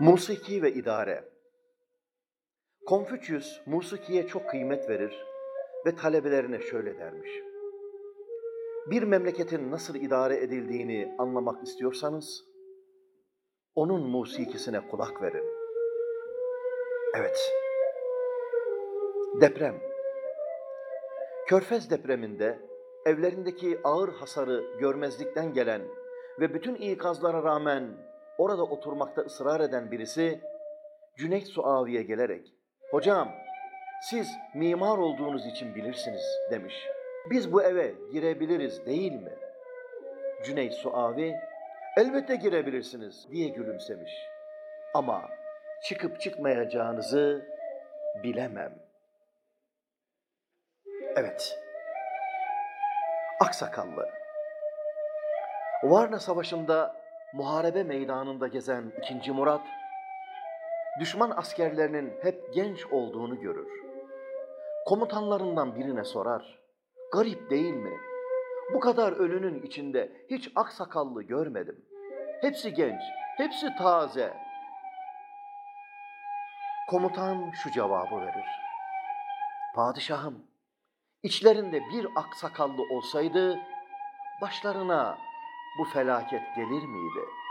Musiki ve idare. Konfüçyüs musikiye çok kıymet verir ve talebelerine şöyle dermiş. Bir memleketin nasıl idare edildiğini anlamak istiyorsanız, onun musikisine kulak verin. Evet, deprem. Körfez depreminde evlerindeki ağır hasarı görmezlikten gelen ve bütün ikazlara rağmen orada oturmakta ısrar eden birisi Cüneyt Suavi'ye gelerek "Hocam, siz mimar olduğunuz için bilirsiniz." demiş. "Biz bu eve girebiliriz değil mi?" Cüneyt Suavi "Elbette girebilirsiniz." diye gülümsemiş. Ama çıkıp çıkmayacağınızı bilemem. Evet. Aksakallı. Varna Savaşı'nda muharebe meydanında gezen 2. Murat, düşman askerlerinin hep genç olduğunu görür. Komutanlarından birine sorar, garip değil mi? Bu kadar ölünün içinde hiç aksakallı görmedim. Hepsi genç, hepsi taze. Komutan şu cevabı verir. Padişahım, içlerinde bir aksakallı olsaydı başlarına bu felaket gelir miydi?''